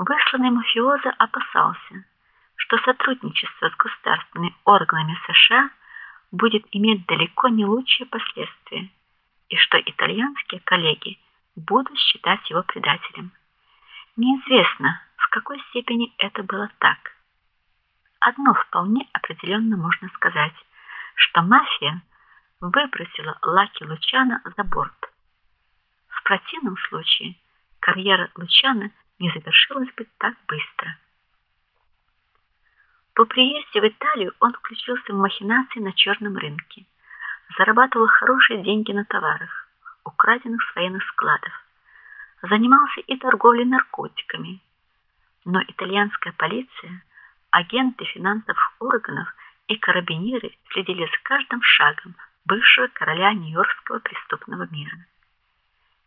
Высланный мафиоза опасался, что сотрудничество с государственными органами США будет иметь далеко не лучшие последствия, и что итальянские коллеги будут считать его предателем. Неизвестно, в какой степени это было так. Одно вполне определенно можно сказать, что мафия выбросила Лаки Лучана за борт. В противном случае карьера Лучана не завершилась бы так быстро. По приезде в Италию он включился в махинации на черном рынке. Зарабатывал хорошие деньги на товарах, украденных с военных складов. Занимался и торговлей наркотиками. Но итальянская полиция, агенты финансовых органов и карабинеры следили за каждым шагом бывшего короля нью-йоркского преступного мира.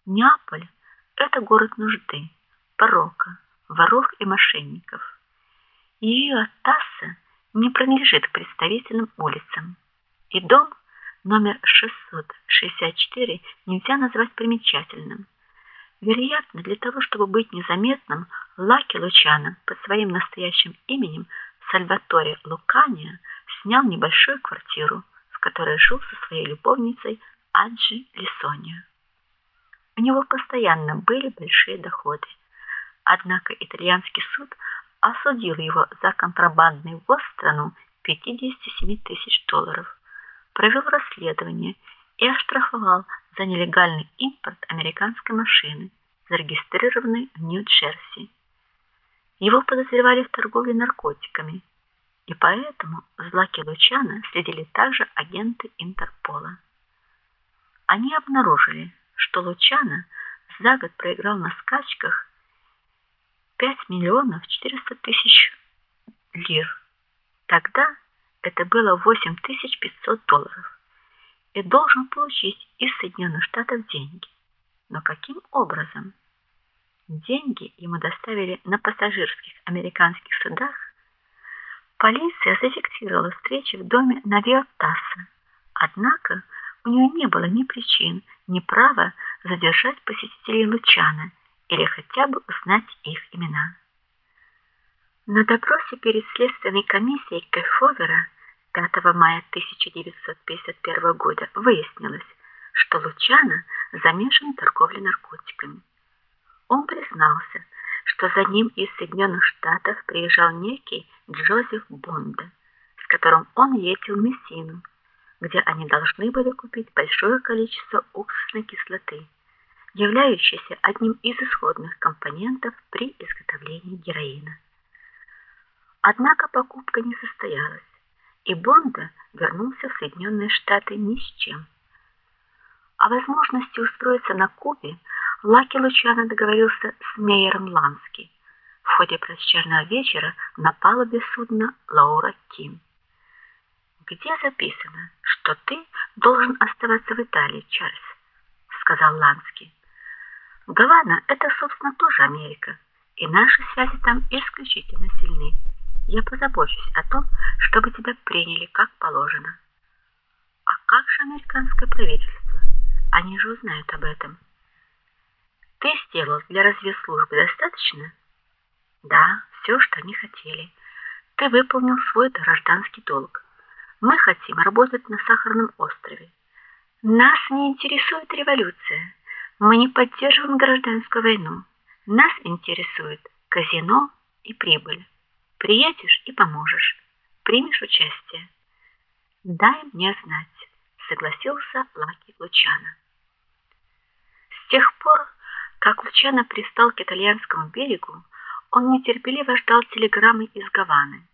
Неаполь это город нужды, порока, воров и мошенников. Ее Тасса не принадлежит к представительным улицам. И дом номер 664 нельзя назвать примечательным. Вероятно, для того, чтобы быть незаметным, Лаки Лучано под своим настоящим именем Сальваторе Лукания снял небольшую квартиру, в которой жил со своей любовницей Аджи Лисонио. У него постоянно были большие доходы. Однако итальянский суд осудил его за контрабандный ввоз в страну 57 тысяч долларов, провел расследование и оштрафовал за нелегальный импорт американской машины, зарегистрированной в Нью-Джерси. Его подозревали в торговле наркотиками, и поэтому за Лаки Лучана следили также агенты Интерпола. Они обнаружили, что Лучана за год проиграл на скачках 5 миллионов 400 тысяч лир. Тогда это было 8500 долларов. И должен получить из Соединенных Штатов деньги. Но каким образом? Деньги ему доставили на пассажирских американских судах. Полиция зафиксировала встречи в доме Навиатаса. Однако у нее не было ни причин, ни права задержать посетителей Лучана или хотя бы узнать их имена. На допросе перед следственной комиссией Кефовера 5 мая 1951 года выяснилось, что Лучано замешан в торговле наркотиками. Он признался, что за ним из Соединенных Штатов приезжал некий Джозеф Бонда, с которым он ездил в Мессину, где они должны были купить большое количество уксусной кислоты являющийся одним из исходных компонентов при изготовлении героина. Однако покупка не состоялась, и Бонда вернулся в Соединенные Штаты ни с чем. О возможности устроиться на Кубе Лаки Лучано договорился с Мейером Лански в ходе прощального вечера на палубе судна Лаура Ким. Где записано, что ты должен оставаться в Италии, Чарльз, сказал Лански. Гавана это, собственно, тоже Америка, и наши связи там исключительно сильны. Я позабочусь о том, чтобы тебя приняли как положено. А как же американское правительство? Они же узнают об этом. Ты сделал для разведслужбы достаточно? Да, все, что они хотели. Ты выполнил свой гражданский долг. Мы хотим работать на Сахарном острове. Нас не интересует революция. Мы не поддерживаем гражданскую войну. Нас интересует казино и прибыль. Приедешь и поможешь. Примешь участие. Дай мне знать, согласился Лаки Лучано. С тех пор, как Лучано пристал к итальянскому берегу, он нетерпеливо ждал телеграммы из Гаваны.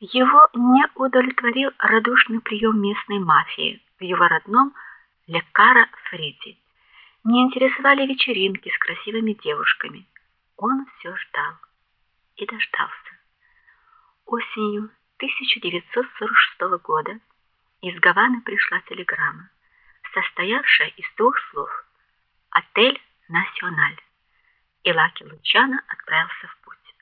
Его не удовлетворил радушный прием местной мафии в его родном Лекара Фриди. Не интересовали вечеринки с красивыми девушками. Он все ждал и дождался. Осенью 1946 года из Гаваны пришла телеграмма, состоявшая из двух слов: "Отель Националь". И Лаки Лучано отправился в путь.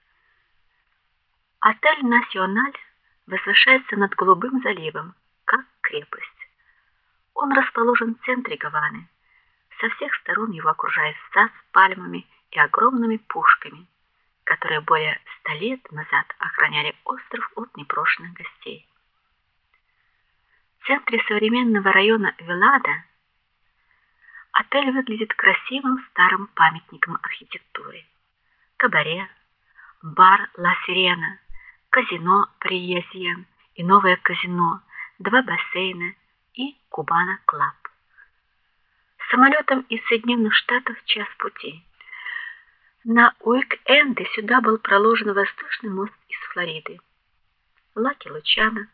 Отель Националь возвышается над голубым заливом, как крепость. Он расположен в центре Гаваны со всех сторон его окружает сад с пальмами и огромными пушками. которые более ста лет назад охраняли остров от непрошенных гостей. В центре современного района Вилада отель выглядит красивым старым памятником архитектуры. Кабаре, бар Ла Сирена, казино Паризьен и новое казино, два бассейна и Кубана Клаб. Самолетом из Соединенных Штатов час пути. На уик-энды сюда был проложен воздушный мост из Флориды. Лаки Лучано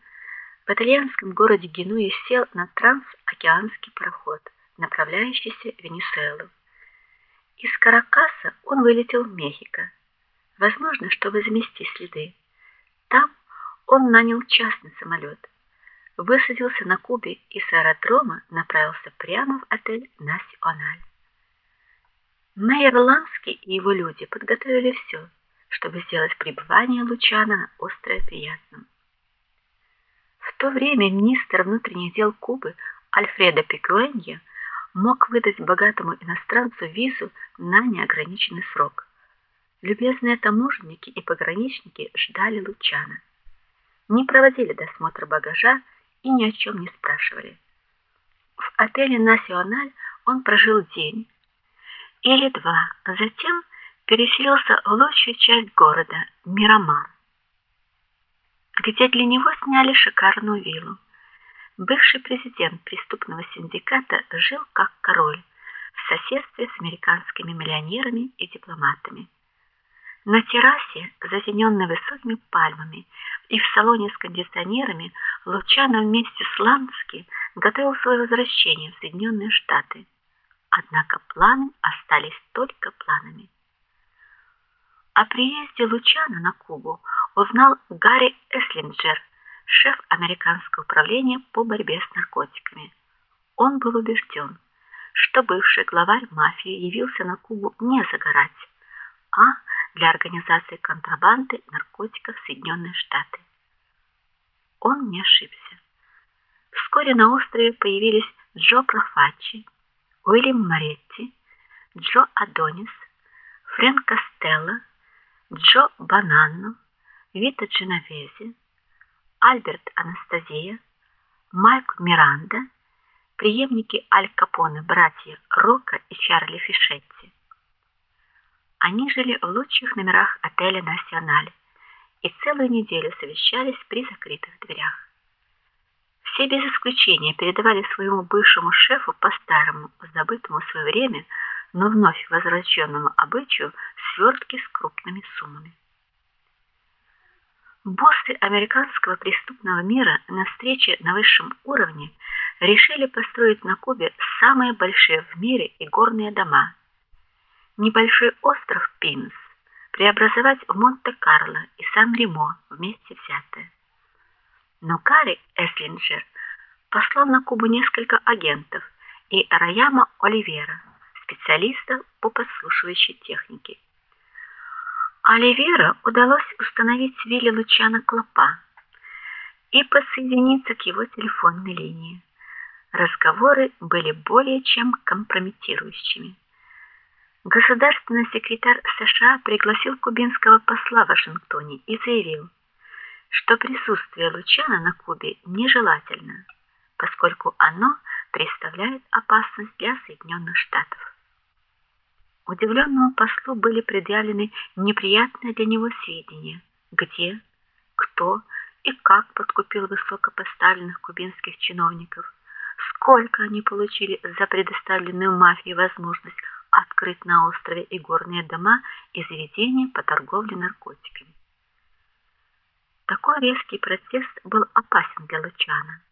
в итальянском городе Генуе сел на трансокеанский пароход, направляющийся в Венесуэлу. Из Каракаса он вылетел в Мехико, возможно, чтобы замести следы. Там он нанял частный самолет, высадился на Кубе и с аэродрома направился прямо в отель Националь. Майер Ланский и его люди подготовили все, чтобы сделать пребывание Лучана на острове приятным. В то время министр внутренних дел Кубы Альфредо Пикуэнья мог выдать богатому иностранцу визу на неограниченный срок. Любезные таможенники и пограничники ждали Лучана. Не проводили досмотр багажа и ни о чем не спрашивали. В отеле Националь он прожил день или два, а затем переселился в лучшую часть города Мирамар где для него сняли шикарную виллу. Бывший президент преступного синдиката жил как король в соседстве с американскими миллионерами и дипломатами. На террасе, затененной высокими пальмами, и в салоне с кондиционерами Лучано вместе с Лански готовил свое возвращение в Соединенные Штаты. Однако планы остались только планами. О приезде Лучана на Кубу узнал Гарри Эслинджер, шеф американского управления по борьбе с наркотиками. Он был убежден, что бывший главарь мафии явился на Кубу не загорать, а для организации контрабанды наркотиков в Соединенные Штаты. Он не ошибся. Вскоре на острове появились Джо Профачи, Уильям Моретти, Джо Адонис, Фрэнк Костелло, Джо Бананно, Вита Дженовези, Альберт Анастасия, Майк Миранда, преемники Аль Капоне, братья Рока и Чарли Фишетти. Они жили в лучших номерах отеля Националь и целую неделю совещались при закрытых дверях. Все без исключения передавали своему бывшему шефу по старому, забытому в свое время, но вновь возвращенному обычаю свертки с крупными суммами. Боссы американского преступного мира на встрече на высшем уровне решили построить на Кубе самые большие в мире и горные дома. Небольшой остров Пинс преобразовать в Монте-Карло и Сан-Ремо вместе взятые. Но Кари Эслинджер послал на Кубу несколько агентов и Раяма Оливера, специалиста по подслушивающей технике. Оливера удалось установить в вилле Лучана Клопа и подсоединиться к его телефонной линии. Разговоры были более чем компрометирующими. Государственный секретарь США пригласил кубинского посла в Вашингтоне и заявил, что присутствие Лучана на Кубе нежелательно, поскольку оно представляет опасность для Соединенных Штатов. Удивленному послу были предъявлены неприятные для него сведения, где, кто и как подкупил высокопоставленных кубинских чиновников, сколько они получили за предоставленную мафией возможность открыть на острове и горные дома и заведения по торговле наркотиками. Такой резкий протест был опасен для Лучана.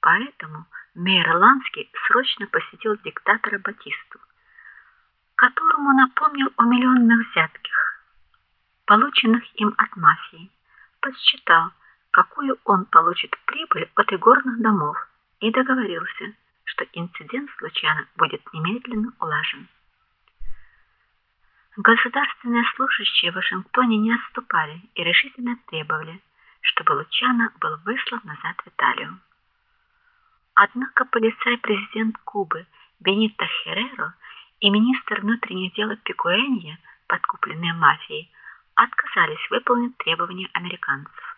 Поэтому мэр Ланский срочно посетил диктатора Батисту которому напомнил о миллионных взятках, полученных им от мафии, подсчитал, какую он получит прибыль от игорных домов и договорился, что инцидент случайно будет немедленно улажен. Государственные служащие в Вашингтоне не отступали и решительно требовали, чтобы Лучано был выслан назад в Италию. Однако полицай-президент Кубы Бенито Хереро и министр внутренних дел Пикуэнья, подкупленный мафией, отказались выполнить требования американцев.